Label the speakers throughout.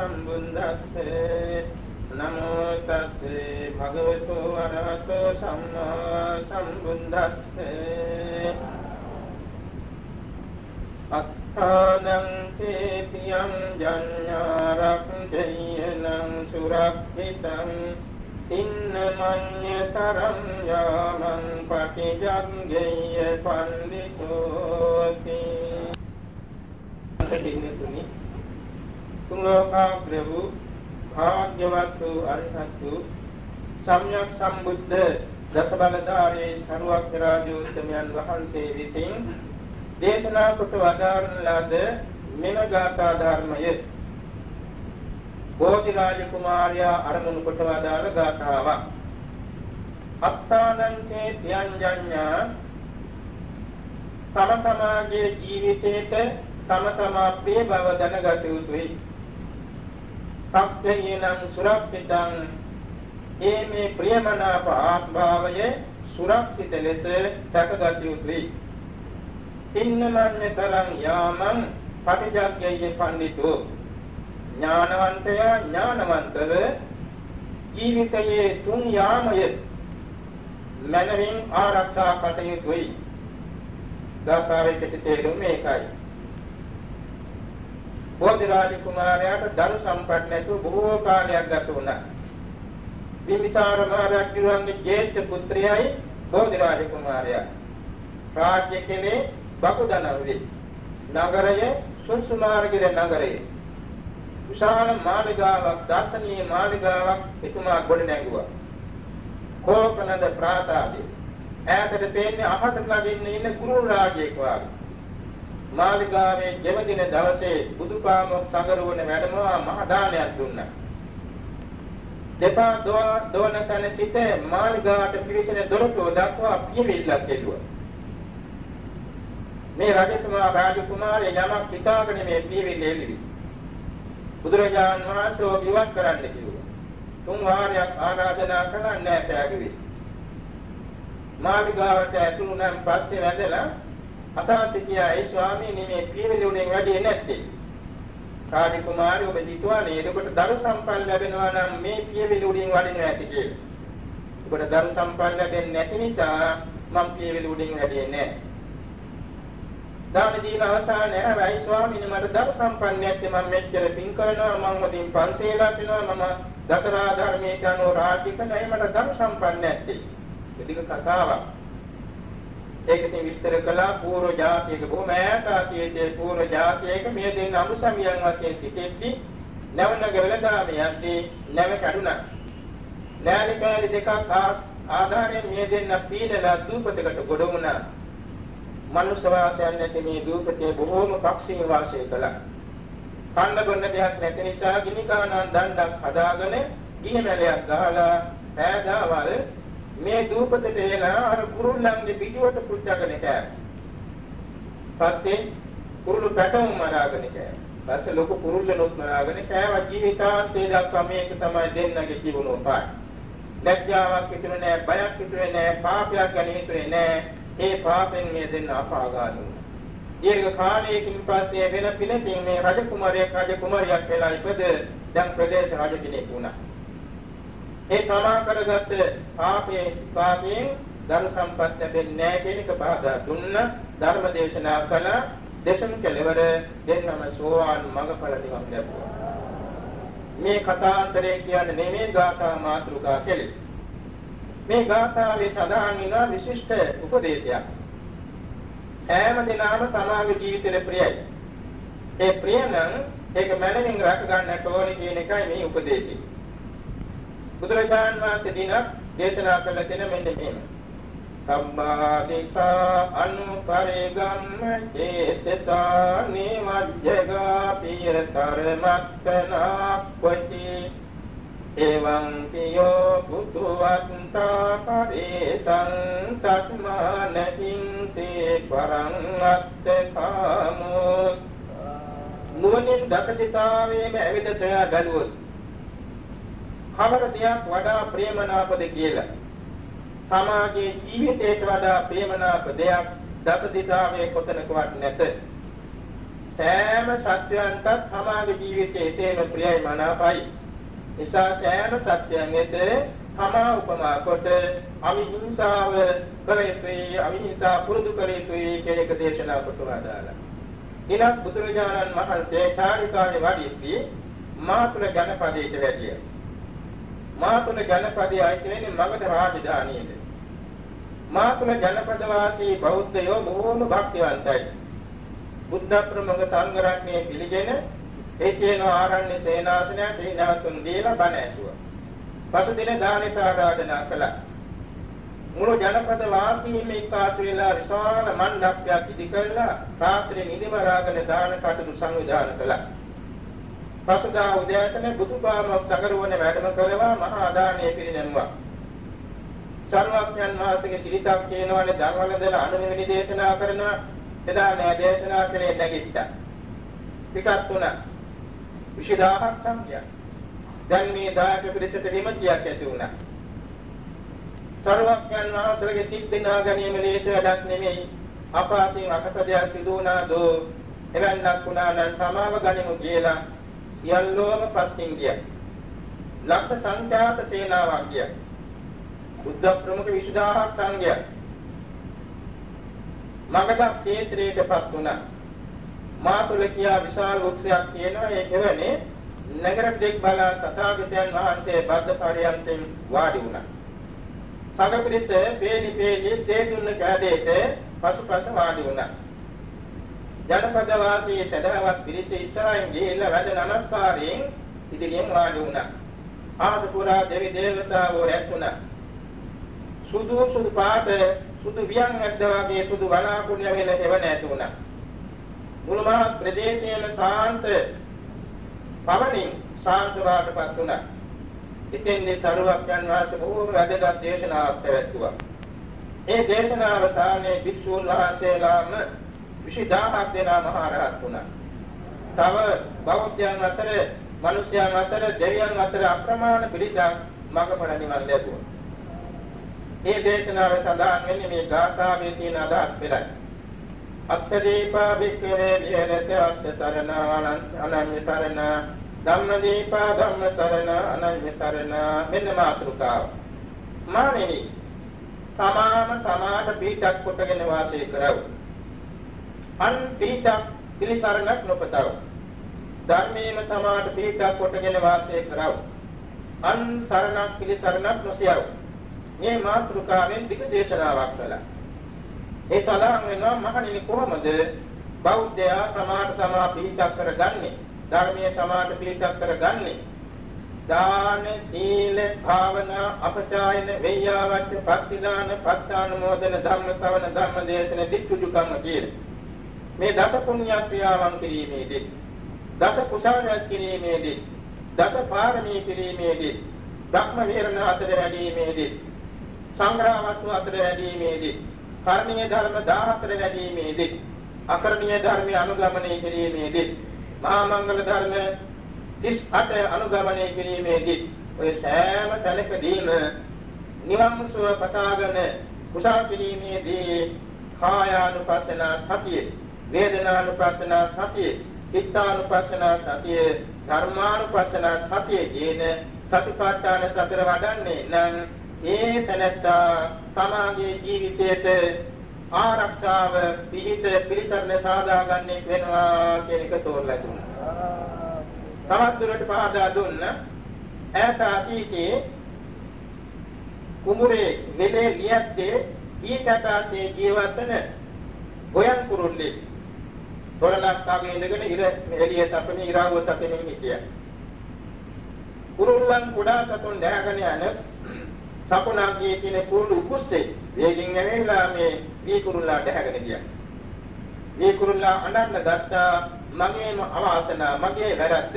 Speaker 1: සම්බුද්දස්සේ නමෝ තස්සේ භගවතු වරහතෝ සම්මා සම්බුද්දස්සේ අත්ථානං තේතියං ජඤ්ඤාරක්ඛේයනං සුරක්ඛිතං ඉන්නමඤ්ඤතරං යාමං පටිජංගෙය්‍ය පන්දිතෝති දෙන්නතුනි තුන් ලෝකාග්‍ර වූ භාග්‍යවත් වූ අරිහත් වූ සම්්‍යක් සම්බුද්ධ දසබලධාරී සරුවක් රාජෝත්තමයන් වහන්සේ විසින් දේශනා කොට වදාරන ලද මෙන ගාථා ධර්මයේ බෝධිරාජ කුමාරයා අරමුණු කොට වදාළ ගාථාවක් අත්තානන්තේ ත්‍යංජඤ්ඤා තම තමාගේ ජීවිතේට තම තමා ප්‍රිය බව දැනගත යුතුයි. සත්‍යයේනම් සුරක්ෂිතං ඒ මේ ප්‍රියමනාප ආත්භාවය සුරක්ෂිත ලෙස සැකගත යුතුයි. ඉන්නමන්නේ තරං යාමං පටිජග්ගයේ පඬිතු ඥානවන්තයා ඥානවන්තව ජීවිතයේ තුන් යාමය මනමින් ආරක්ෂා කටයුතුයි. දාකාරයේ පිටේරුම මේකයි. බෝධිරාජ කුමාරයාට දරු සම්පත් නැතුව බොහෝ කාලයක් ගත වුණා. බිම්බිසාර මහ රජුගේ ජේෂ්ඨ පුත්‍රයයි බෝධිරාජ කුමාරයා. රාජ්‍ය කෙනේ බකුදනවි. නගරය සුසුමාර්ගිර නගරය. විශාල මාලිගාවක් දර්ශනීය මාලිගාවක් එතුමා ගොඩ නැගුවා. කෝකනද ප්‍රාසාදය. ඈතට පේන්නේ අහකට ළඟින් ඉන්න ගුරු රාජයෙක් වගේ. මාලිගාවේ ජෙවදින දවසේ බුදුපාමොක් සංගරුවන වැඩමවා මහ දානයක් දුන්නා. දෙපා දෝන කන සිට මාලිගාවට පිවිසෙන දොරටුව දක්වා පියවිල්ලක් කෙළුවා. මේ රජතුමා රාජකුමාරය යමක් හිතාගෙන මේ පියවිල්ල එල්ලවි. බුදුරජාණන් වහන්සේ විවත් කරන්න කිව්වා. තුන් වාරයක් ආරාධනා කළා නැහැ පැහැදිලි. මාලිගාවට ඇතුළු නම් පස්සේ වැදලා අසාසිකියා ඒ ස්වාමීනි මේ පියවිලි උනේ වැඩි නැත්තේ. කාර්ය කුමාරය ඔබ දිතුවානේ එතකොට දරු සම්පන්න ලැබෙනවා නම් මේ පියවිලි උඩින් වඩිනවා ඇති කියලා. ඔබට දරු සම්පන්න ලැබෙන්නේ නැති නිසා මම පියවිලි උඩින් වැඩින්නේ නැහැ. දාන දීලා අවසානයේ හැබැයි ස්වාමීනි මට දරු සම්පන්න නැත්තේ මම මෙච්චර පින් කරනවා මම වදින් පන්සේලා පිනවා මම දසරා ධර්මයේ යනෝ රාජික නැහැ මට දරු සම්පන්න නැත්තේ. ඒක කතාවක්. ඒක ඉතින් විස්තර කළා පූර්ව જાතියක බොහොම ඈත ආතියේ පූර්ව જાතියක මේ දෙන්න අමුසමියන් වශයෙන් සිටෙද්දී නැවනග වෙලදාම යද්දී නැව කැඩුනා. නෑලි කෑලි දෙකක් ආධාරයෙන් මේ දෙන්න පීඩලා දූපතකට ගොඩ වුණා. මනුෂ්‍ය වාසයන් නැති මේ දූපතේ බොහෝම පක්ෂීන් වාසය කළා. කන්න බොන්න දෙයක් නැති නිසා ගිනි කානන් දණ්ඩක් හදාගෙන ගිනි මැලයක් ගහලා පෑදාවල් මේ දූපතට එලා අර කුරුල්ලන්ගේ පිටුවට පුච්චගෙන කෑවා. පස්සේ කුරුළු පැටවුම් මරාගෙන කෑවා. පස්සේ ලොකු කුරුල්ලනොත් මරාගෙන කෑවා ජීවිතාන්තය දක්වා මේක තමයි දෙන්නගේ ජීවනෝ පාඩ. ලැජ්ජාවක් හිතුනේ නැහැ, බයක් හිතුනේ නැහැ, පාපයක් ගැන හිතුනේ නැහැ. ඒ පාපෙන් මේ දෙන්න අපාගාමී වුණා. දීර්ඝ කාලයකින් පස්සේ වෙන පිළිතින් මේ රජ කුමාරයෙක් රජ කුමාරියක් වෙලා ඉපද දැන් ප්‍රදේශ රජ කෙනෙක් වුණා. ඒ තමා කරගත්ත පාපයේ පාපයෙන් ධර්ම සම්පත් ලැබෙන්නේ නැහැ කියන එක බාධා දුන්න ධර්ම දේශනා කළ දේශන කෙලවර දෙන්නම සෝවාන් මඟඵල නිවන් ලැබුවා. මේ කතාන්තරය කියන්නේ නෙමෙයි ගාථා මාතෘකා කෙලෙස්. මේ ගාථාවේ සඳහන් වෙන විශිෂ්ට උපදේශයක්. හැම දිනම තමාගේ ජීවිතේ ප්‍රියයි. ඒ ප්‍රිය නම් ඒක මනමින් රැක ගන්නට ඕනේ කියන එකයි මේ උපදේශය. බුදුරජාන් වහන්සේ දිනක් දේශනා කළ තැන මෙන්න මෙහෙම. සම්මාදිසා අනුපරිගම්ම චේතසා නිමජ්ජගා පියතරමත්තනා කොටි එවං පියෝ බුදුවත්තා පරිසං තස්මානහින් තේ පරං අත්තකාමෝ නුවණින් දසදිතාවේම ඇවිද සොයා බැලුවොත් කවර දෙයක් වඩා ප්‍රේමනාපද කියලා. සමාජයේ ජීවිතයට වඩා ප්‍රේමනාප දෙයක් දස දිශාවේ කොතනකවත් නැත. සෑම සත්‍යයන්ටත් තමාගේ ජීවිතයේ එසේම ප්‍රියයි මනාපයි. නිසා සෑම සත්‍යයන් වෙත තමා උපමා කොට අවිහිංසාව කරේතුයි අවිහිංසා පුරුදු කරේතුයි කියන එක දේශනා කොට වදාලා. ඊළඟ බුදුරජාණන් වහන්සේ චාරිකාවේ වඩිද්දී මාතුල ජනපදයට වැඩිය. මාතුල ජනපදයේ අයිති වෙන්නේ මගධ රාජධානියේ. මාතුල ජනපද වාසී බෞද්ධයෝ බොහෝම භක්තිවන්තයි. බුද්ධ ප්‍රමුඛ සංඝ රත්නයේ පිළිගෙන ඒ කියන ආරණ්‍ය සේනාසනයට හිනාතුන් දීලා බණ ඇසුවා. පසුදින දානෙට ආරාධනා කළා. මුළු ජනපද වාසීන් එක්කාසු වෙලා විශාල මණ්ඩපයක් ඉදි කළා රාත්‍රියේ නිදිමරාගෙන දාන කටයුතු සංවිධානය කළා. පසුදා උදෑසන බුදුපාමොක් සගරවන වැඩම කළවා මහා දානයේ පිරිනැමුවා. සර්වඥන් වහන්සේගේ සිරිතක් කියනවානේ ධර්මවලදල අනුමෙනි දේශනා කරනවා එදා නෑ දේශනා කළේ නැගිට්ටා. ටිකක් තුනක් 20000ක් සංඛ්‍යා. දැන් මේ දායක පිරිසට විමතියක් ඇති වුණා. සර්වඥන් වහන්සේගේ සිත් දිනා ගැනීම ලේස වැඩක් නෙමෙයි. අපාතින් අකසදයක් සිදු වුණාදෝ එවන්නක් වුණා නම් සමාව ගනිමු කියලා සියල්ලෝම පස්සින් ගියා. ලක්ෂ සංඛ්‍යාත සේනාවක් ගියා. බුද්ධ ප්‍රමුඛ 20000ක් සංඝයා. මගධ ක්ෂේත්‍රයටපත් වුණා. මාතුල කියා විශාල වෘක්ෂයක් තියෙනවා ඒ කෙරෙන්නේ නගර දෙක් බලා තථාගතයන් වහන්සේ බද්ද පරියන්තෙන් වාඩි වුණා. සගපිරිස පේලි පේලි තේදුන්න කැදේට පසුපස වාඩි වුණා. ජනපද වාසී සදහවත් පිරිස ඉස්සරහින් ගිහිල්ලා වැඩ නමස්කාරයෙන් ඉදිරියෙන් වාඩි වුණා. ආස පුරා දෙවි දේවතාවෝ රැස්ුණා. සුදු සුදු පාට සුදු වියන් ඇද්ද වගේ සුදු වලාකුළු යගෙන එව නැති වුණා. මුළු මහත් ප්‍රදේශයේම සාන්ත පවණින් සාන්ත වාටපත් වුණා. ඉතින්දී සරුවක්යන් වහන්සේ බොහෝම වැදගත් දේශනාවක් පැවැත්තුවා. ඒ දේශනාව සාමයේ භික්ෂූන් වහන්සේලාම 20000ක් දෙනා මහරහත් වුණා. තව බෞද්ධයන් අතර, මිනිස්යන් අතර, දෙවියන් අතර අප්‍රමාණ පිරිසක් මඟපල නිවන් ලැබුවා. මේ දේශනාව සඳහන් වෙන්නේ මේ ගාථාවේ තියෙන අදහස් පෙළයි. අත්තදීපා වික්‍රේ විහෙරත අත්ත සරණ අනන්‍ය සරණ ධම්මදීපා ධම්ම සරණ අනන්‍ය සරණ මෙන්න මාතෘකාව. මානෙනි තමාම තමාට පිටක් කොටගෙන වාසය කරව. අන් පිටක් පිළිසරණක් නොපතව. ධර්මයේම තමාට පිටක් කොටගෙන වාසය කරව. අන් සරණක් පිළිසරණක් නොසියව. මේ මාතෘකාවෙන් දිග දේශනාවක් කළා. ඒ සඳහන් වෙනවා මහණෙනි කොහොමද බෞද්ධයා සමාත තමා පිළිචක් කරගන්නේ? ධර්මයේ සමාත පිළිචක් කරගන්නේ? දාන, සීල, භාවනා, අපචායන, වෙය්‍යාවච්ච, පත්තිදාන, පත්තානුමෝදන, ධම්ම ශ්‍රවණ, ධම්ම දේශන, දික්ඛුජුකම්ම කියන මේ දස පුණ්‍ය ක්‍රියාවන් කිරීමේදී දස කුසල රැස් කිරීමේදී දස පාරමී කිරීමේදී ධම්ම විහරණ අතර වැඩිීමේදී සංග්‍රහවත්ව අතර වැඩිීමේදී කර්ණීය ධර්ම 14 වැඩිීමේදී අකරණීය ධර්ම අනුගමනය කිරීමේදී මහා මංගල ධර්ම 38 අනුගමනය කිරීමේදී ඔය සෑම තැනකදීම නිවන් සුව පතාගෙන කුසල් කිරීමේදී කායානුපස්සන සතිය වේදනානුපස්සන සතිය චිත්තානුපස්සන සතිය ධර්මානුපස්සන සතිය කියන සතිපට්ඨාන සතර වඩන්නේ නම් ඒ තැනැත්තා තමාගේ ජීවිතයට ආරක්ෂාව පිහිට පිළිසරණ සාදාගන්නේ වෙනවා කියන එක තෝරලා දුන්නා. තවත් දුරට පහදා දුන්න ඈත අතීතයේ කුමුරේ වෙලේ ලියත්තේ ඊකටාතේ ජීවතන ගෝයන් කුරුල්ලේ තොරණක් තාගේ ඉඳගෙන ඉර එළිය තපනේ ඉරාව තපනේ හිටියා. කුරුල්ලන් කුඩා සතුන් දැනගෙන යන සකුණාගේ කියන කුරුළු උකුස්සේ වේගින් ඇවිල්ලා මේ වී කුරුල්ලාට හැගෙන ගියා. වී කුරුල්ලා අඬන්න ගත්තා මගේම අවාසනා මගේ වැරද්ද.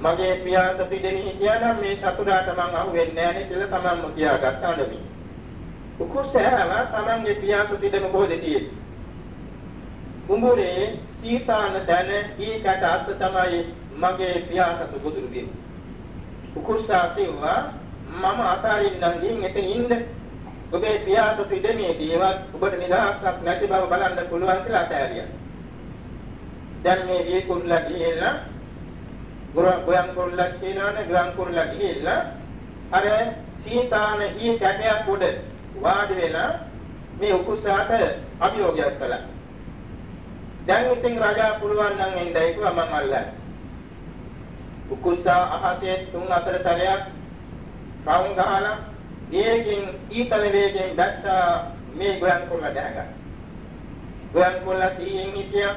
Speaker 1: මගේ පියාස පිටෙනි කියනම් මේ සතුරාට මං අහුවෙන්නේ නැහැ නේ කියලා තමන්ම කියාගත්ත අඬමි. උකුස්සෑම තමන්ගේ පියාස පිටෙම කොහෙද තියෙන්නේ? කුඹුරේ සීසාන දැන ඊකට අත් තමයි මගේ පියාසතු ගොදුරු දෙන්නේ. උකුස්සා කිව්වා මම අතාරින්නම් ගින් එතන ඉන්න. ඔබේ පියාසතු ඉදමේ දේවත් ඔබට නිදහසක් නැති බව බලන්න පුළුවන් කියලා අතෑරියා. දැන් මේ දී කුරුල්ලා ගිහිල්ලා ගොයන් කුරුල්ලා කියනවනේ ගොයන් කුරුල්ලා ගිහිල්ලා අර සීසාන හී කැටයක් උඩ වාඩි වෙලා මේ උකුසාට අභියෝගයක් කළා. දැන් ඉතින් රජා පුළුවන් නම් එන්නයි කිව්වා මම අල්ලන්නේ. උකුසා අහසේ තුන් හතර සැරයක් කවුන් ගහලා වේගෙන් ඊතල වේගෙන් දැස්සා මේ ගොයන් කුරුල්ලා දැනගත්තා. ගොයන් කුරුල්ලා තීයෙන් හිටියා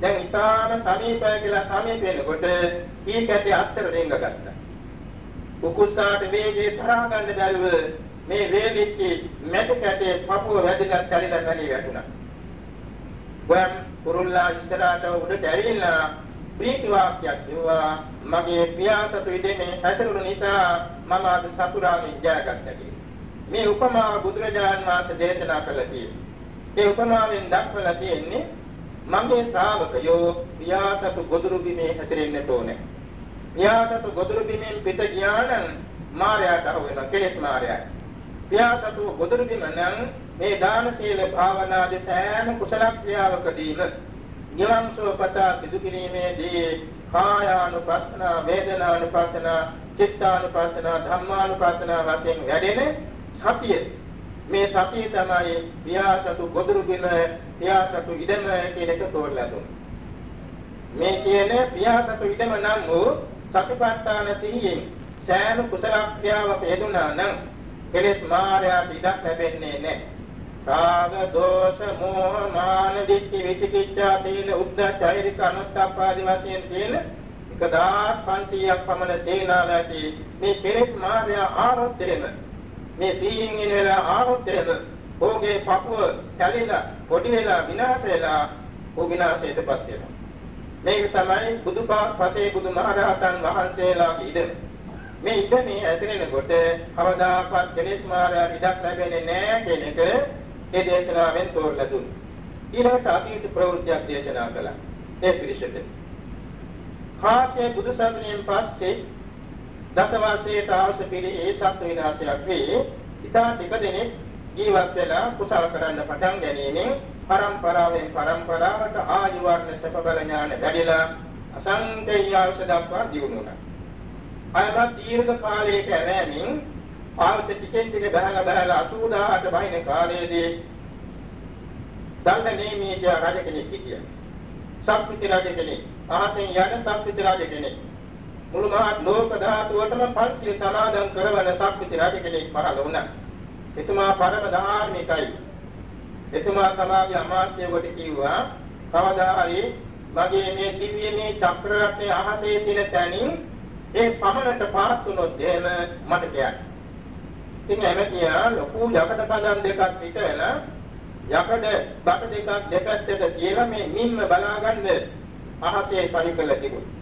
Speaker 1: දැන් ඊටාම සමීපය කියලා සමීප වෙනකොට ඊ කැටේ අක්ෂර දෙන්න ගත්තා. කුකුස්සාට වේගේ තරහ ගන්න බැරුව මේ වේදිච්ච මැට කැටේ පපුව වැදගත් කලිලා කලී වැටුණා. ගොයම් කුරුල්ලා ඉස්සරහට උඩට ඇවිල්ලා ප්‍රීති වාක්‍යයක් කිව්වා මගේ පියාසතු ඉදෙනේ හැසිරුණු නිසා මම අද සතුරාමින් ජයගත්තා මේ උපමාව බුදුරජාණන් වහන්සේ දේශනා කළා තියෙන්නේ. ඒ උපමාවෙන් දක්වලා තියෙන්නේ මගේ ශ්‍රාවකයෝ පියාසතු ගොදුරු බිමේ හැසිරෙන්නට ඕනේ. පියාසතු ගොදුරු බිමෙන් පිට ගියානම් මායයට අහු වෙනවා කෙලෙස් මායයට. පියාසතු ගොදුරු බිම නම් මේ දාන සීල භාවනා ද සෑම කුසල ක්‍රියාවකදීම නිවන් සෝපතා සිදු කිරීමේදී කායානුපස්සන වේදනානුපස්සන චිත්තානුපස්සන ධම්මානුපස්සන වශයෙන් වැඩෙන සතිය මේ සතිය තමයි පියාසතු ගොදුරු බිම පියාසතු ඉඩම කියන එක තෝරලා දුන්නේ. මේ කියන පියාසතු ඉඩම නම් වූ සතිපට්ඨාන සිහියෙන් සෑම කුසල ක්‍රියාවක යෙදුනා නම් කෙලෙස් මායя පිටක් ලැබෙන්නේ නැහැ. රාග දෝෂ මෝහ මාන දිට්ඨි විචිකිච්ඡා තීන උද්ධචෛරික අනුත්ථාපාදි වශයෙන් තියෙන 1500ක් පමණ සේනාව ඇති මේ කෙලෙස් මායя ආරෝපණය මේ සීයෙන් එන වෙලාව ආවොත් එහෙම ඔහුගේ පපුව කැලිලා පොඩි වෙලා විනාශ වෙලා ඔහු විනාශයටපත් වෙනවා. මේක තමයි බුදුපා පසේ බුදුමහරහතන් වහන්සේලාගේ ඉඩම. මේ ඉඩමේ ඇසිරෙනකොට කවදාකවත් කෙලෙස් මාරා ඉඩක් ලැබෙන්නේ නැහැ කියන එක ඒ දේශනාවෙන් තෝරලා දුන්නා. ඊළඟට අතීත ප්‍රවෘත්තියක් දේශනා කළා. ඒ පිළිසෙට. කාසේ බුදු සසුනෙන් පස්සේ දසවාසයට අවශ්‍ය පිළි ඒ සත්ව විනාශයක් වේ. ඉතා ටික දෙනෙක් ජීවත් වෙලා කුසල කරන්න පටන් ගැනීමෙන් පරම්පරාවෙන් පරම්පරාවට ආයු වර්ණ සැප බල ඥාන වැඩිලා අසංකේය අවශ්‍ය දක්වා දියුණුණා. අයවත් දීර්ඝ කාලයක ඇරෑමින් ආවශ්‍ය ටිකෙන් ටික බහලා බහලා 80000ට බහින කාලයේදී දණ්ඩනේමී රජ කෙනෙක් හිටියා. සම්පිති රජ කෙනෙක්. අහසෙන් යන සම්පිති රජ කෙනෙක්. මුළු මහත් ලෝක ධාතුවටම පන්සිල් සමාදන් කරවන ශක්තිති රජ කෙනෙක් පහළ වුණා. එතුමා පරම ධාර්මිකයි. එතුමා සමාගයේ අමාත්‍යවට කිව්වා කවදා හරි මගේ මේ දිව්‍යමය චක්‍රරත්නය අහසේ තියෙන තැනින් ඒ පමණට පාත් වුණොත් එහෙම මට කියන්න. ඉතින් එමෙතියා ලොකු යකඩ පදම් දෙකක් පිටවෙලා යකඩ බට දෙකක් දෙපැත්තට තියලා මේ මින්ම බලාගන්න අහසේ පරිකල තිබුණා.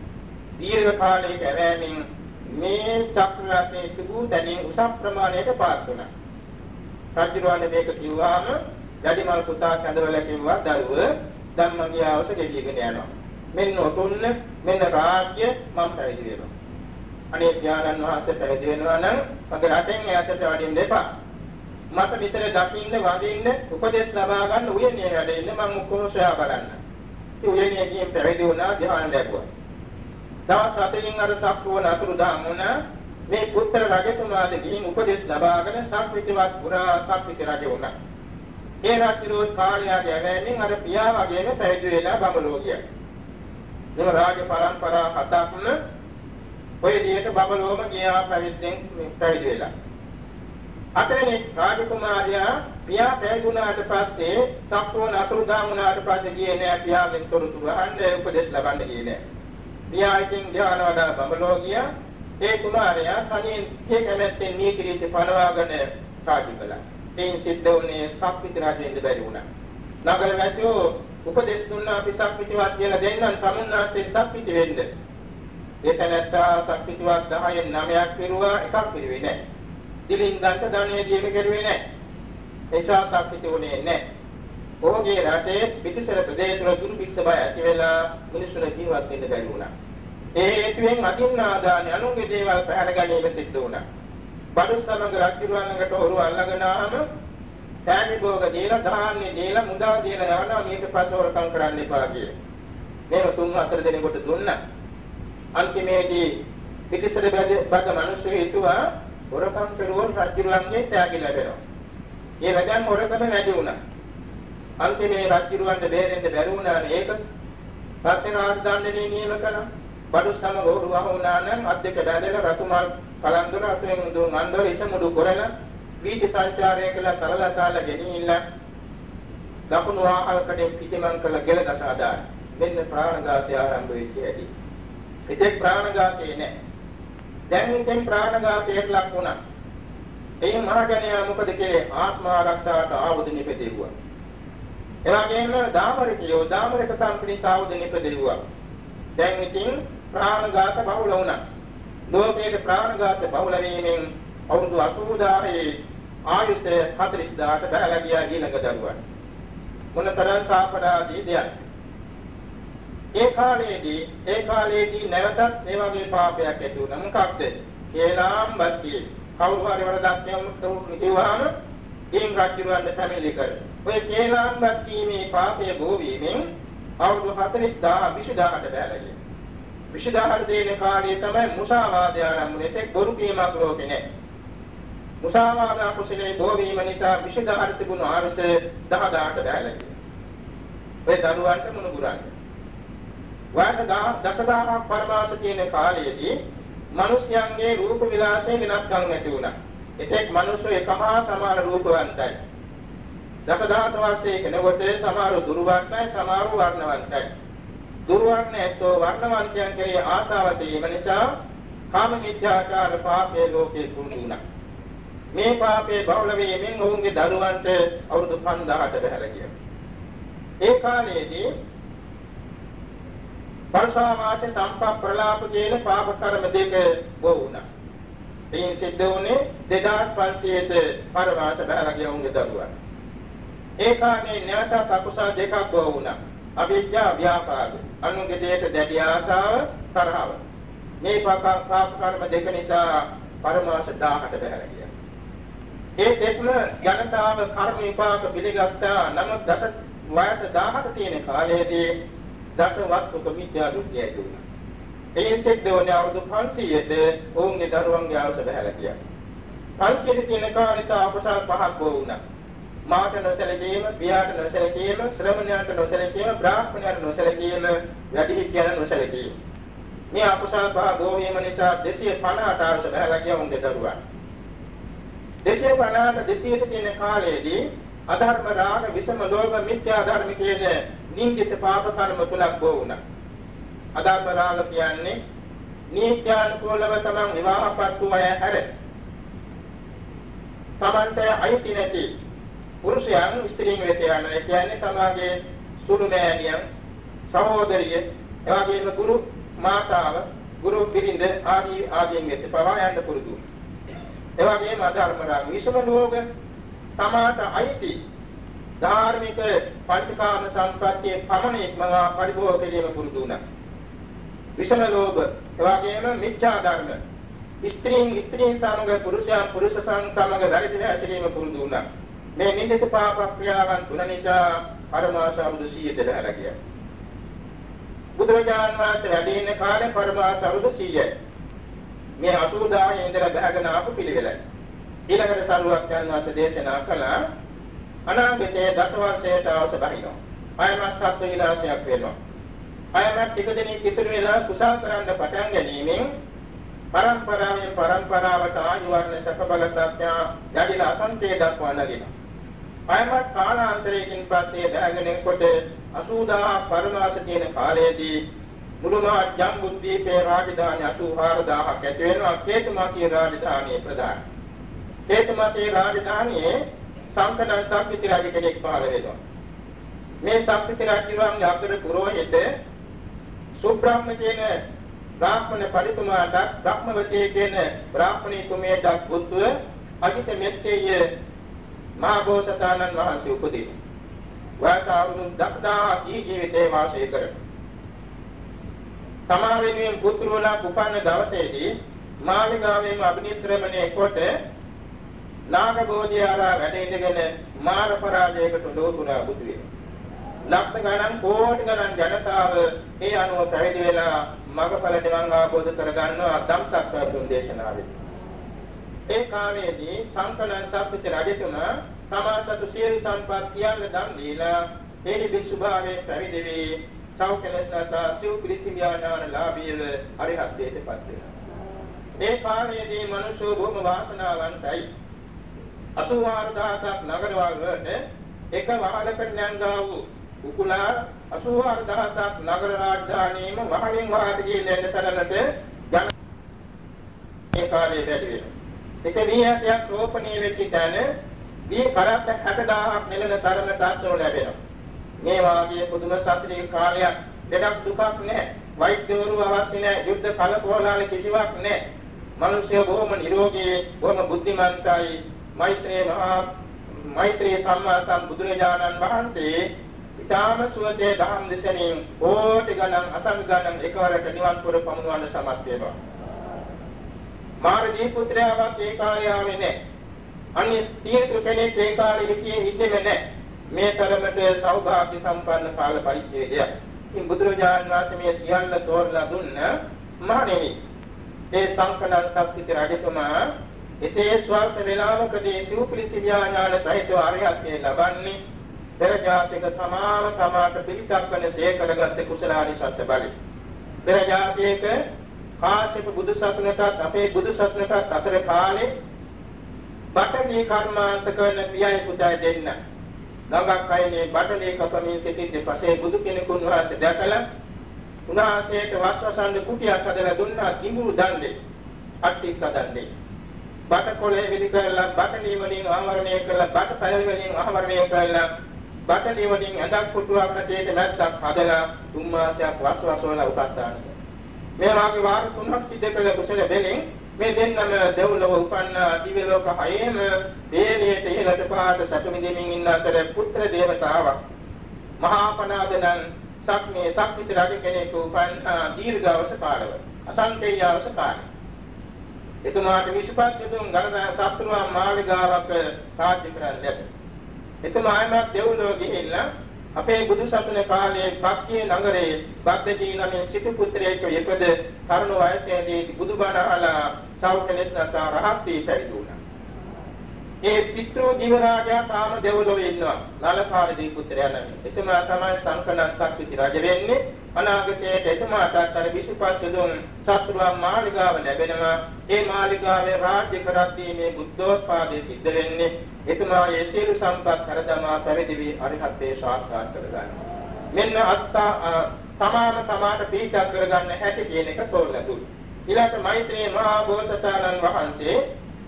Speaker 1: දීර්ඝ කාලයක ඇවෑමෙන් මේ චක්‍රරත්නයේ තිබූ දැනින් උසස් ප්‍රමාණයට පාත් වුණා. රජුරවන්නේ මේක කිව්වාම යටිමල් පුතා කඳවල කිව්වා දරුව දැන් මගේ අවශ්‍ය ගෙඩියගෙන යනවා. මෙන්න ඔතුන්න මෙන්න රාජ්‍ය මම පැවිදි වෙනවා. අනේ ඥානන් වහන්සේ පැවිදි වෙනවා නම් මගේ රටෙන් ඈතට වඩින්න එපා. මට විතර දකින්න වදින්න උපදෙස් ලබා ගන්න උයනේ වැඩ ඉන්න මම ඔක්කොම සොයා බලන්න. ඒ උයනේ ගිහින් පැවිදි වුණා ධ්‍යාන ලැබුවා. දවස් හතකින් අර සක්කුවන අතුරුදහන් වුණ මේ පුත්‍ර රජතුමාද ගිහින් උපදෙස් ලබාගෙන සක්විතිවත් පුරා සක්විති රජ වුණා. ඒ රාජ්‍යරෝධ කාර්යය ගැවෙනින් අර පියා වගේම පැවිදි වෙලා බඹලෝ ගියා. මේ රාජ පරම්පරා හතක්ම ඔය විදිහට බඹලෝම ගියා පැවිද්දෙන් පැවිදි වෙලා. අතනේ රාජකුමාරයා පියා පැවිදුණාට පස්සේ සක්කුවන අතුරුදහන් වුණාට පස්සේ ගියේ නෑ පියාගෙන් තොරතුරු අහන්න උපදෙස් ලබන්න ගියේ නෑ. පියාකින් ධ්‍යාන වඩා බඹලෝ ගියා. ඒ කුමාරයා තනියෙන් ඒ කැමැත්තෙන් නීති රීති පනවාගෙන සාධි කළා. එයින් සිද්ධ වුණේ සක්විති රජෙන්ද බැරි වුණා. නගර වැසියෝ උපදෙස් දුන්නා අපි සක්විතිවත් කියලා දෙන්නම් සමුන්නාසේ සක්විති වෙන්න. ඒ තැනත්තා සක්විතිවත් 10න් 9ක් පිරුවා එකක් පිරුවේ නැහැ. දිලින් ගන්න ධනෙ දීම කෙරුවේ නැහැ. එසා සක්විති වුණේ නැහැ. ඔහුගේ රටේ පිටිසර ප්‍රදේශවල දුර්භික්ෂ බය ඇති වෙලා මිනිසුන් ජීවත් වෙන්න බැරි වුණා. ඒ හේතුවෙන් අදින්නාදාන අනුන්ගේ දේවල් පැහැර ගැනීම සිද්ධ වුණා. බඩු සමග රජුරවන්නකට ඔරු අල්ලගෙන ආම සෑමි භෝග දීලා ධාන්‍ය දීලා මුදා දීලා යනවා මේක පස්වරකම් කරන්න එපා කියලා. මේව තුන් හතර දෙනෙකුට දුන්නා. අන්තිමේදී පිටිසර බග මිනිස්සු හිතුවා හොරකම් කරුවොත් රජුලන්ගේ ත්‍යාගය ලැබෙනවා. ඒ රජන් හොරකම වැඩි වුණා. අන්තිමේ රජුලන්ට බේරෙන්න බැරි වුණා නේද? පස්සේ රාජධානියේ නියම කළා. බඩු සමග උරුවා වුණා නම් අධ්‍යක බැඳලා රතුමල් කලන්දර අතෙන් දුන් අන්දර ඉසමුඩු කරලා වීදි සංචාරය කළ තරලතාල ගෙනිහිල්ලා දකුණු ආහල්කඩේ පිටිමන් කළ ගෙල දසාදා මෙන්න ප්‍රාණඝාතය ආරම්භ වෙච්ච හැටි. ඉතින් ප්‍රාණඝාතේ නෑ. දැන් ඉතින් ප්‍රාණඝාතයට ලක් වුණා. එයින් මහජනයා මොකද කළේ ආත්ම ආරක්ෂාවට ආවුද නිපදෙව්වා. එවැගේම දාමරිකයෝ දාමරික තම්පිනි සාවුද නිපදෙව්වා. දැන් ඉතින් ප්‍රාණඝාත බහුල වුණා. ලෝකයේ ප්‍රාණඝාත බහුල වීමෙන් අවුරුදු 80000 ආයුෂ 40000ට බැලලා ගියා ඊළඟ දරුවන්. මොනතරම් සාපරාදී දෙයක්. ඒ කාලේදී ඒ කාලේදී නැවතත් මේ වගේ පාපයක් ඇති වුණා. මොකක්ද? කේලාම් බස්තියේ කවුරු හරි වරදක් කියවහම ඊන් රාජ්‍යවන්ට පැමිණිලි කර. ඔය කේලාම් බස්තියේ පාපයේ බෝ වීමෙන් අවුරුදු 40000 20000ට බැලලා 20000ට දෙන කාර්යය තමයි මුසාවාදය ආරම්භුනේ. ඒක බොරු කීමක් ලෝකේ නැහැ. මුසාවාද කුසලයේ බෝ වීම නිසා 20000ට තිබුණු ආරස 10000ට බැලලා. ඔය දරුවන්ට මුණුබුරන්නේ වයස දසදහසක් පරමාස කියන කාලයේදී මිනිස්යන්ගේ රූප විලාසයේ වෙනස්කම් ඇති වුණා. එතෙක් මිනිස්සු එකමහා සමාන රූපවන්තයි. දසදහස වර්ෂයේ කෙනෙකුට සමහර දුර්වර්ණයි සමහර වර්ණවන්තයි. දුර්වර්ණයතෝ වර්ණවන්තයන් කෙරෙහි ආසාව තිබීම නිසා කාම මිත්‍යාචාර පාපයේ ලෝකේ කුරුණා. මේ පාපේ බහුල වීමෙන් ඔවුන්ගේ දරුවන්ට අවුරුදු 5000ට බහැලා ගියා. ඒ කාලයේදී පරසාවාච සම්පා ප්‍රලාප කියන පාප කර්ම දෙක බෝ වුණා. එයින් සිද්ධ වුණේ 2500ට පරමාත බහලා උන්ගේ දරුවා. ඒ කාණේ නැවත අකුසල දෙකක් බෝ වුණා. අවිද්‍යා ව්‍යාපාද. අනුන්ගේ දෙයට දැඩි ආසාව තරහව. මේ පාප කර්ම දෙක නිසා පරමාස 1000ට බහලා ගියා. ඒ දෙකම ජනතාව කර්ම විපාක පිළිගත්තා. නමුත් දස වයස 1000ක තියෙන කාලයේදී දසවත්තුක මිත්‍යා දෘෂ්ටිය ඇති වුණා. එයින් සිද්ධවන්නේ අවුරුදු 500ද ඔවුන්ගේ දරුවන්ගේ අවශ්‍ය බහැලා ගියා. 500 තියෙන කාලෙට අපසල් පහක් වුණා. මාට නොසැලකීම, පියාට නොසැලකීම, ශ්‍රමණයාට නොසැලකීම, බ්‍රාහ්මණයාට නොසැලකීම, වැඩිහිටියන් නොසැලකීම. මේ අපසල් පහ ගෝවීම නිසා 250ට අවශ්‍ය බහැලා ගියා උන්ගේ දරුවන්. 250ට 200 තියෙන කාලයේදී අධර්ම රාග විසම ලෝභ මිත්‍යා ධර්ම කියන නින්දිත පාප කර්ම තුනක් බෝ වුණා. අධර්ම රාග කියන්නේ නීත්‍යානුකූලව තමන් විවාහපත් වූ අය හැර තමන්ට අයිති නැති පුරුෂයන් ස්ත්‍රීන් වෙත යන ඒ කියන්නේ තමාගේ සුළු නෑනියන් සහෝදරිය එවාගේම ගුරු මාතාව ගුරු බිරිඳ ආදී ආදීන් වෙත පවා යන්න පුරුදු. එවාගේම අධර්ම රාග විසම ලෝභ තමාට අයිති ධාර්මික පංචකාම සම්පත්තිය පමණ ඉක්මවා පරිභෝග කිරීම පුරුදු වුණා. විෂම ලෝභ එවාගෙම මිච්ඡා ධර්ම ස්ත්‍රීන් ස්ත්‍රීන් සමග පුරුෂයන් පුරුෂ සමග වැරදි හැසිරීම පුරුදු වුණා. මේ නිදිත පාප ක්‍රියාවන් තුන නිසා පරමාසවුදු 100 දෙහලා ගියා. බුදුරජාණන් වහන්සේ වැඩ ඉන්න කාලේ පරමාසවුදු 100යි. මේ 80000 ඉඳලා ගහගෙන ආපු පිළිවෙලයි. ඊළඟට සරුවක් යන වාස දේශනා කළා අනාගතයේ දසවර්ෂයට අවශ්‍ය බහිනවා. අයමත් සත්ව විනාශයක් වෙනවා. අයමත් ටික දෙනෙක් ඉතුරු වෙලා කුසල් කරන්න පටන් ගැනීමෙන් පරම්පරාවෙන් පරම්පරාවට ආයු වර්ණ සක බල ප්‍රඥා යටිල අසන්තේ දක්වා නැගෙනවා. අයමත් කාලාන්තරයකින් පස්සේ දැගෙන කොට 80000 පරමාස තියෙන කාලයේදී මුළුමහා ජම්බුද්දීපේ රාජධානි 84000ක් ඇති වෙනවා. කේතුමාකී රාජධානිය ප්‍රධානයි. හේතුමතේ රාජධානියේ සංකන සම්පිති රජ කෙනෙක් පහළ වෙනවා. මේ සම්පිති රජුගේ අග්‍ර පුරෝහිත සුබ්‍රාහ්මණ කියන බ්‍රාහ්මණ පරිතුමාට බ්‍රහ්මවතී කියන බ්‍රාහ්මණී කුමේට පුත්ව අජිත මෙත්තේය මහා බෝසතාණන් වහන්සේ උපදින. වයස අවුරුදු 10000 ජීවිතේ වාසය කරන. තමා වෙනුවෙන් පුත්‍රවලා උපන්න දවසේදී මාළිගාවෙන් අභිනිත්‍රමණය කොට නාග බෝධිආරා වැඩ ඉඳගෙන මාන පරාජයකට ලෝතුරා බුදු වෙනවා. ලක්ෂ ගණන් කෝටි ගණන් ජනතාව ඒ අනුව පැවිදි වෙලා මගඵල නිවන් අවබෝධ කරගන්නවා ධම්සක් ප්‍රතුන් දේශනාවේ. ඒ කාලයේදී සංකලන සම්පිත රජතුමා සමාසතු සියලු සම්පත් සියල්ල දන් දීලා හේලි භික්ෂුභාවයෙන් පැවිදි වී සෞඛ්‍යලස්නසා සිව් ක්‍රිස්තියානාන ලාභීව අරිහත්ත්වයට පත් වෙනවා. ඒ කාලයේදී මනුෂ්‍ය බොහොම වාසනාවන්තයි. 84000ක් නගරවල වලට එක වහලකට නැංගා වූ උකුලා 84000ක් නගර රාජධානියම වහලින් වහට ගිහින් එන්න තරමට ජන ඒ කාලේ වැඩි වෙනවා. එක විහාරයක් රෝපණය වෙච්ච තැන දී කරත් 60000ක් නෙලන තරමට අත්වල ලැබෙනවා. මේ වාගේ පුදුම ශාස්ත්‍රීය කාර්යයක් දෙයක් දුකක් නැහැ. වෛද්‍යවරු අවශ්‍ය නැහැ. යුද්ධ කලකෝලාල කිසිවක් නැහැ. මිනිස්සු බොහොම නිරෝගී, බොහොම බුද්ධිමන්තයි. මෛත්‍රී මහා මෛත්‍රී සම්මා සම්බුදුරජාණන් වහන්සේ ඊටාම සුවසේ දහම් දෙසමින් කෝටි ගණන් අසං ගණන් එකවරට නිවන් පුර පමුණවන්න සමත් වෙනවා. මාර්ගී පුත්‍රයාවත් ඒ කාර්යය ආවේ නැහැ. අන්‍ය තීර්ථ කෙනෙක් ඒ කාලෙ හිටියේ හිටියේ නැහැ. මේ තරමට සෞභාග්‍ය සම්පන්න කාල පරිච්ඡේදයක්. ඉතින් බුදුරජාණන් වහන්සේ මේ සියල්ල තෝරලා දුන්න මහණෙනි. ඒ සංකලන සත්‍විත රජතුමා එසේ ස්වල්ප වේලාවකදී සිව්පිලිසි ඥාන සහිත ආර්යත්වයේ ලබන්නේ පෙර ජාතික සමාව සමාත පිළිතක්වන සේකරගත් කුසලානිසත් බලයි. පෙර ජාතියක කාශ්‍යප බුදු සසුනටත් අපේ බුදු සසුනටත් අතර කාලේ බටදී කර්මාන්ත කරන පියයි පුතයි දෙන්න. ළඟක් අයනේ බටලේ කපමින් සිටිද්දී පසේ බුදු කෙනෙකුන් වහන්සේ දැකලා උන්වහන්සේට වස්වසන්ද කුටියක් හදලා දුන්නා කිඹුරු දණ්ඩේ අට්ටික් හදන්නේ බට කොලේ විලි කරලා බට නිවලින් ආවරණය කරලා බට පැල වලින් ආවරණය කරලා බට නිවලින් ඇඳක් පුටුවක් නැතේට මැස්සක් හදලා තුන් මාසයක් වස්වසවල උපත්තාන මේ වාගේ වාර තුනක් සිද්ධ කළ කුසල දෙලින් මේ දෙන්නම දෙව්ලොව උපන්න දිව්‍ය ලෝක හයේම දේනියට ඉහළට පහට සැකමිදෙමින් ඉන්න අතර පුත්‍ර දේවතාවක් මහා පනාදනන් සක්මේ සක්විත රජ කෙනෙකු උපන්න දීර්ඝවස කාලව අසංකේයවස කාලය එතුමාට 25 යතුන් ගණන සත්තුමා මාලිගාවක සාධ්‍ය කරන්න ලැබ. එතුමාම දෙව්ලොව ගිහිල්ලා අපේ බුදු සසුන කාලයේ පක්කිය නගරේ බද්දජී නමින් සිටු පුත්‍රයෙක් යෙපද තරුණ වයසේදී බුදුබණ අහලා සෞඛ්‍යලෙස්නසා රහත් වී පැවිදි වුණා. ඒ පිට්‍රෝ ජීවරාජයා තාම දෙව්ලොවේ ඉන්නවා. නලපාරදී පුත්‍රයා නමින්. එතුමා තමයි සංකලන ශක්ති රජ වෙන්නේ. අනාගතයේ එතුමාට අතර 25 දුන් සත්‍රුවන් මාලිගාව ලැබෙනවා. ඒ මාලිගාවේ රාජ්‍ය කරත්තීමේ බුද්ධෝත්පාදයේ සිද්ධ වෙන්නේ. එතුමා ඒ සියලු සම්පත් කරදමා පැවිදි වී අරිහත්ත්වේ සාක්ෂාත් කරගන්නවා. මෙන්න අත්තා තමාම තමාට පිටක් කරගන්න හැටි කියන එක තෝරලා දුන්නා. ඊළඟ මෛත්‍රී මහා බෝසතාණන් වහන්සේ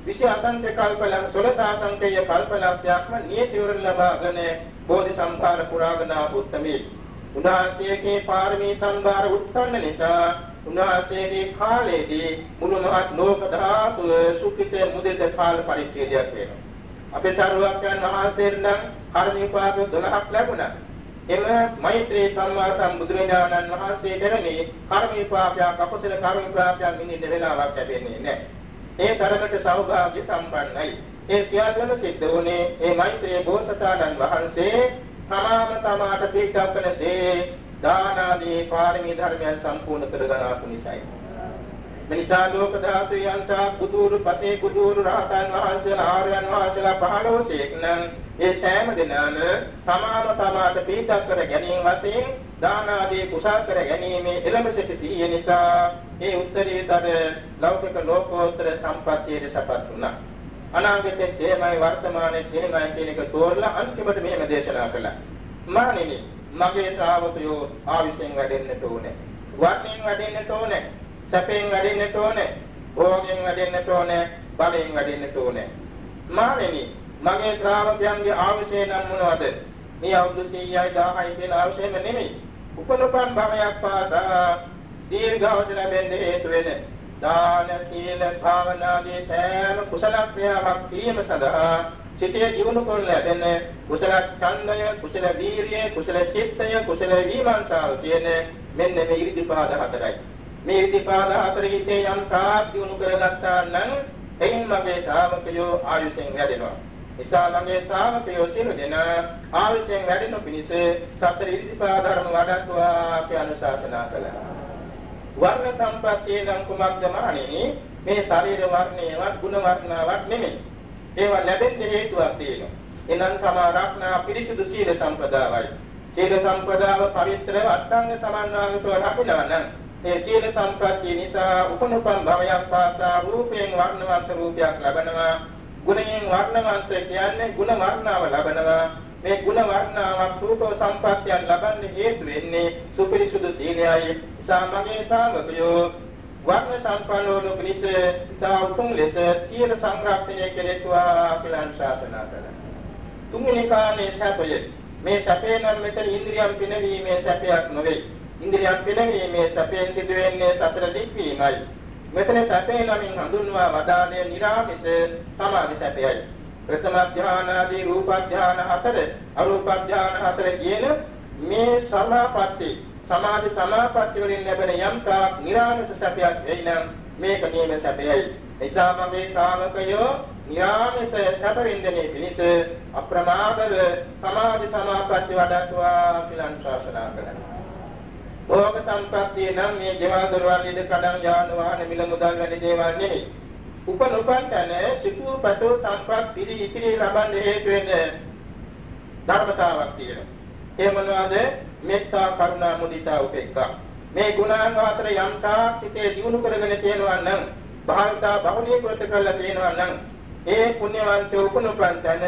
Speaker 1: විශ් අසංඛ්‍ය කල්පලක් 16 අසංඛ්‍ය කල්පලක්යක්ම නියතිවර ලබාගෙන බෝධි සම්භාර පුරාගෙන උත්තමී උන්වහන්සේගේ පාරමී සම්භාර උත්සන්න නිසා උන්වහන්සේගේ කාලයේදී මුළු මහත් ලෝක ධාතුව සුඛිතේ මුදිත කාල පරිච්ඡේදයක් වෙනවා. අපේ සරුවක්යන් වහන්සේට නම් කර්මීපාක 12ක් ලැබුණා. එම මෛත්‍රී සම්මා සම්බුදුරජාණන් වහන්සේ දෙරණේ කර්මීපාකයක් අකුසල කර්මීපාකයක් මිනින්න වෙලාවක් ලැබෙන්නේ නැහැ. ඒ තරමට සෞභාග්‍ය සම්පන්නයි. ඒ සියල්ලම සිද්ධ වුණේ ඒ මෛත්‍රී බෝසතාණන් වහන්සේ තමාම තමාට පිටකනසේ දාන ආදී පාරමී ධර්මයන් සම්පූර්ණ කරගෙන ආපු නිසායි. මිනිසා ලෝක ධාතු යන්තා කුදුරු පසේ කුදුරු රහතන් වහන්සේලා ආර්යයන් වහන්සේලා 15 නම් ඒ සෑම දිනම තමාම තමාට පිටක් කර ගැනීම වශයෙන් දාන ආදී කුසල් කර ගැනීම එළඹ සිට සිහිය නිසා ඒ උත්තරීතර ලෞකික ලෝකෝත්තර සම්පත්තියේ සපත් වුණා. අනාගතයේ තේමයි වර්තමානයේ තේමයි කියන එක තෝරලා අන්තිමට මෙහෙම දේශනා කළා. මානිනි මගේ ශ්‍රාවකයෝ ආවිසෙන් වැඩෙන්නට ඕනේ. වර්ණයෙන් වැඩෙන්නට ඕනේ. සැපයෙන් වැඩෙන්නට ඕනේ, භෝගයෙන් වැඩෙන්නට ඕනේ, බලයෙන් වැඩෙන්නට ඕනේ. මානෙනි මගේ ශ්‍රාවකයන්ගේ ආවශ්‍ය නම් මොනවද? මේ අවුරුදු 100යි 1000යි කියන අවශ්‍යම නෙමෙයි. උපනුපන් භවයක් පාසා දීර්ඝවස ලැබෙන්න හේතු වෙන දාන සීල භාවනාදී සෑම කුසල ක්‍රියාවක් කිරීම සඳහා සිතේ ජීවණු කරන ලැබෙන කුසල ඡන්දය, කුසල වීරිය, කුසල චිත්තය, කුසල විමර්ශාව කියන මෙන්න මේ ඉරිදිපාද හතරයි. මේ ඉතිපාද හතර හිතේ යම් තාක් දිනු කරගත්තා නම් එයින් මගේ ශ්‍රාවකයෝ ආයුෂෙන් වැඩෙනවා. ඉස්සාලගේ ශ්‍රාවකයෝ සියලු දෙනා ආවිෂයෙන් වැඩෙනු පිණිස සතර ඉරිදිපා ධර්ම වඩත්වා කියන අනුශාසනා කළා. වර්ණ සම්පත්තිය නම් කුමක්ද මහණෙනි? මේ ශරීර වර්ණයවත් ගුණ වර්ණාවක් නෙමෙයි. ඒවා ලැබෙන්න හේතුවක් තියෙනවා. එනම් සමාරක්නා පිරිසිදු සීල සම්පදායයි. සීල සම්පදාව පවිත්‍ර අත්ංග සමන්වාගතව රකිනවා නම් ඒ සීල සම්පත්තිය නිසා උපනුපම් භවයක් පාසා රූපයෙන් වර්ණවන්ත රූපයක් ලබනවා. ගුණයෙන් වර්ණවන්ත කියන්නේ ගුණ වර්ණාව ලබනවා. මේ ගුණ වර්ණාවක් රූප සම්පත්තියක් ලබන්න හේතු වෙන්නේ සුපිරිසුදු සීලයයි. සාමගේ සාමකයෝ වර්ණ සම්පන්නවන පිණිස ඉතා උතුම් ලෙස සීල සංරක්ෂණය කෙරෙත්වා කියලා ශාසනා කළා. තුන්වෙනි කාලේ සැපය මේ සැපේ නම් මෙතන ඉන්ද්‍රියම් පිනවීමේ සැපයක් නොවේ. ඉන්ද්‍රියම් පිනවීමේ සැපයෙන් සිදු වෙන්නේ සතර දික්වීමයි. මෙතන සැපේ නමින් හඳුන්වා වදාළේ නිරාමිෂ සමාධි සැපයයි. ප්‍රථම ධානාදී රූප ධාන හතර අරූප ධාන හතර කියන මේ සමාපatti සමාධි සමාපatti වලින් ලැබෙන යම් තාක් නිරාමිෂ සැපයක් වෙයි නම් මේක නියම සැපයයි. එසා මගේ ශ්‍රාවකයෝ ඥානස සැප වින්දනයේ පිණිස අප්‍රමාදව සමාධි සමාපatti වඩත්වා කියලා ශාසනා කරනවා. භෝග සම්පත්තිය නම් මේ දේවල් දරවල් ඉද කඩන් යාන වාහන මිල මුදල් වැනි දේවල් නෙමෙයි. උපනුපන්තන සිතූ පතෝ සම්පත් පිළි ඉතිරි ලබන්න හේතු වෙන ධර්මතාවක් තියෙනවා. ඒ මොනවාද? මෙත්තා කරුණා මුදිතා උපේක්ඛා. මේ ගුණාංග අතර යම් තාක් සිතේ දිනු කරගෙන තියෙනවා නම් භාවිතා බහුලීකృత කරලා තියෙනවා නම් ඒ පුණ්‍යවන්ත උපනුපන්තන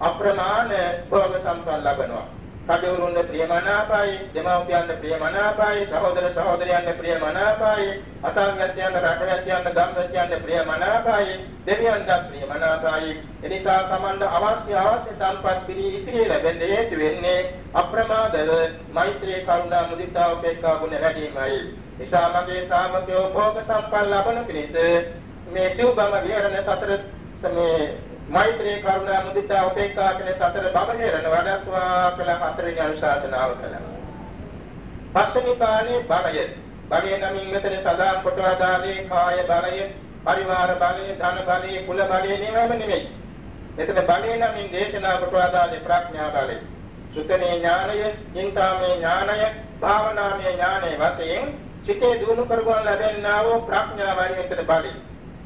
Speaker 1: අප්‍රමාණ භෝග සම්පන්න ලබනවා. කඩවරුන්ගේ ප්‍රියමනාපයි, දෙමව්පියන්ගේ ප්‍රියමනාපයි, සහෝදර සහෝදරයන්ගේ ප්‍රියමනාපයි, අසංගතයන් රටවැසියන් ගම්වැසියන්ගේ ප්‍රියමනාපයි, දෙවියන්ගේ ප්‍රියමනාපයි. එනිසා සමන්ද අවශ්‍ය අවශ්‍ය සම්පත් පිළි ඉතිරි ලැබෙන්න හේතු වෙන්නේ අප්‍රමාදව මෛත්‍රී කරුණා මුදිතා උපේක්ඛා ගුණ වැඩිමයි. නිසා මගේ ශ්‍රාවකයෝ භෝග සම්පන්න ලබන පිණිස මේ සිව්බම විහරණ සතර මේ මෛත්‍රී කරුණා මුදිතා උපේක්ඛා කියන සතර බබහෙරණ වඩත්වා කළ හතරෙනි අනුශාසනාව කළා. පස්වෙනි කාලේ බලය. බලය නමින් මෙතන සදා කොටවදාදී කාය බලය, පරිවාර බලය, ධන බලය, කුල බලය නෙවෙයිම නෙමෙයි. මෙතන බලය නමින් දේශනා කොටවදාදී ප්‍රඥා බලය. සුතනේ ඥානය, චින්තාමේ ඥානය, භාවනාමේ ඥානය වශයෙන් සිතේ දිනු කරගන්න ලැබෙනා වූ ප්‍රඥාවයි මෙතන බලය.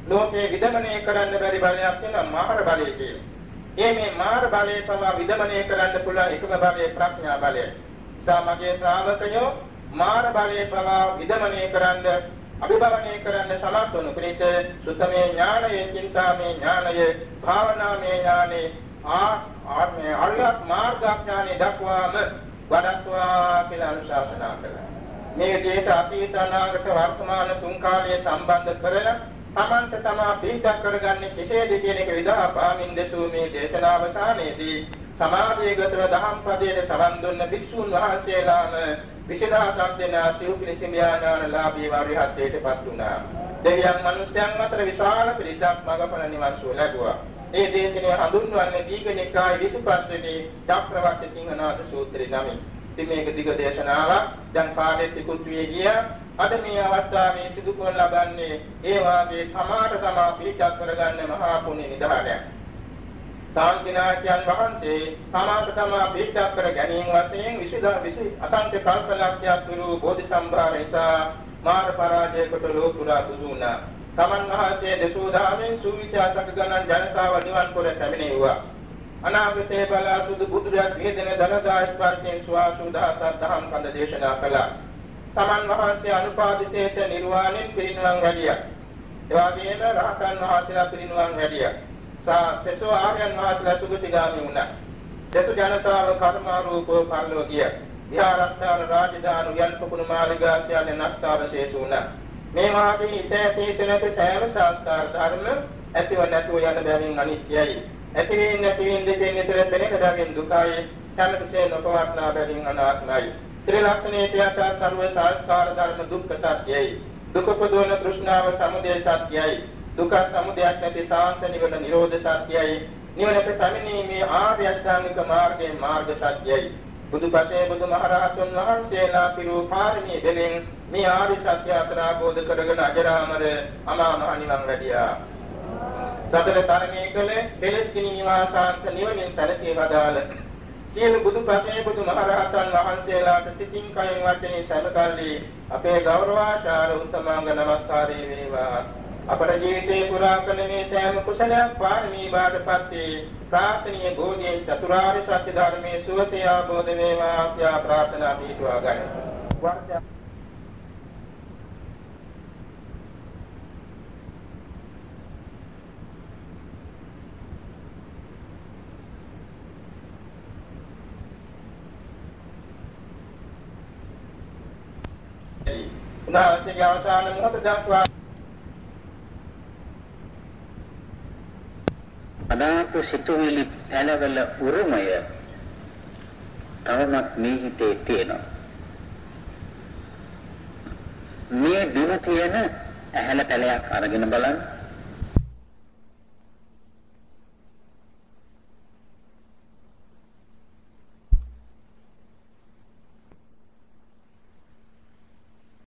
Speaker 1: ලෝකේ විදමනය කරන්න බැරි බලයක් වෙනවා මාර බලය කියලා. ඒ මේ මාර බලය පවා විදමනය කරන්න පුළුවන් එකම බලය ප්‍රඥා බලය. සාමගේ ශ්‍රාවකයෝ මාර බලය පවා විදමනය කරන්න අභිභවනය කරන්න සමත් වනු පිණිස සුතමේ ඥානය, චින්තාමේ ඥානය, භාවනාමේ ඥානය, ආ ආත්මේ අරියත් මාර්ගඥානෙ දක්වාම වඩත්වා කියලා අනුශාසනා කළා. මේ දේශ අතීත අනාගත වර්තමාන තුන් කාලයේ සම්බන්ධ කරලා තමන්ට තමා පිළිපැක් කරගන්නේ කෙසේද කියන එක විදහා පාමින් දෙසූ මේ දේශනාවසානයේදී සමාධියගතව දහම් පදයේ සවන් දුන්න භික්ෂුන් වහන්සේලාම විශේෂාසක් දෙන සිව්පිලිසිමියානාලාභී වරිහත්ත්වයටපත් වුණා. දෙවියන් මිනිස්යන් අතර විශාල පිරිසක් මඟපල නිවන් සුව ලැබුවා. ඒ දේශනේ හඳුන්වන්නේ දීඝනිකාය 25 වෙනි චක්‍රවර්ති සිංහනාද සූත්‍රය නමින්. ඉතින් මේක දිග දේශනාවක්. දැන් පාඩෙත් ඉක්ුත් වී ගියා. අද මේ අවස්ථාවේ සිදු කරන ලබන්නේ ඒ වාගේ සමාත සමා පිළිචක් කරගන්න මහා පුණ්‍ය නිදානයක්. සාන්තිනායකයන් වහන්සේ සමාත සමා පිළිචක් කර ගැනීම වශයෙන් විසුදා විසි අසංඛ්‍ය කල්පලක්ෂයක් තුරු බෝධි සම්භාර නිසා මාන පරාජයකට ලෝතුරා දුදුනා. තමන් වහන්සේ දසූ දාමෙන් සූවිසාසක ගණන් ජනතාව නිවන් පොර පැමිණෙව්වා. අනාගතයේ බලා සුදු බුදුරජාණන් වහන්සේ දනදා ස්පර්ශයෙන් සුවාසුදාසත් දහම් කඳ දේශනා කළා. තමන් වහන්සේ අනුපාදිශේෂ නිර්වාණයෙන් පිරිනිවන් වැඩියා. ඒ වගේම රහතන් වහන්සේලා පිරිනිවන් වැඩියා. සසෝ ආර්යයන් වහන්සේලා සුගතිගාමී වුණා. දසු ජනතාව කර්මාරූපව පරලෝ ගියා. විහාරස්ථාන රාජධානු යන් පුකුණු මාලිගා සියල්ල නස්තාවශේෂ වුණා. මේ වාගේ ඉතේතීතනක සෑම සංස්කාර ධර්ම ඇතිව නැතුව යන බැවින් අනිත්‍යයි. ඇතිවෙන්නේ නැතිවෙන්නේ දෙන්නේ නිතර පෙනෙකදාගෙන් දුකයි. කැමතිසේ නොපවත්නා බැවින් අනාත්මයි. ත්‍රිලක්ෂණයේ යථා සර්ව සංස්කාර ධර්ම දුක්ඛ සත්‍යයි. දුක පොදවන තෘෂ්ණාව සමුදය සත්‍යයි. දුක සමුදයක් නැති සාන්ත නිවන නිරෝධ සත්‍යයි. නිවනට පැමිණීමේ ආර්ය අෂ්ටාංගික මාර්ගයේ මාර්ග සත්‍යයි. බුදුපසේ බුදුමහරහතුන් වහන්සේලා පිරු පාරමී දෙමින් මේ ආර්ය සත්‍ය අතර ආબોධ කරගෙන අජරාමර අමා මහ නිවන් වැඩියා. සතර තරණය කළ දෙලස් කිනි නිවාසාන්ත නිවනින් සැලසී වදාළ සියලු බුදු ප්‍රසේ බුදු මහරහතන් වහන්සේලාට සිතින් කයින් වචනේ සමකල්ලි අපේ ගෞරවාචාර උත්තමාංග නමස්කාරය වේවා. අපේ ජීවිතේ පුරා කළ මේ සෑම කුසලයක් පාරමී බාටපත් වේ ප්‍රාර්ථනීය භෝධියේ චතුරාර්ය සත්‍ය ධර්මයේ සුවසේ ආબોධ වේවා. ආත්‍යා ප්‍රාර්ථනා පිටුවා ගන්න. උන්වහන්සේගේ අවසාන මොහොත දක්වා
Speaker 2: අදාපු සිතුවිලි පැනවල උරුමය තවමත් මේ හිතේ තියෙනවා. මේ බිම තියෙන ඇහැල පැලයක් අරගෙන බලන්න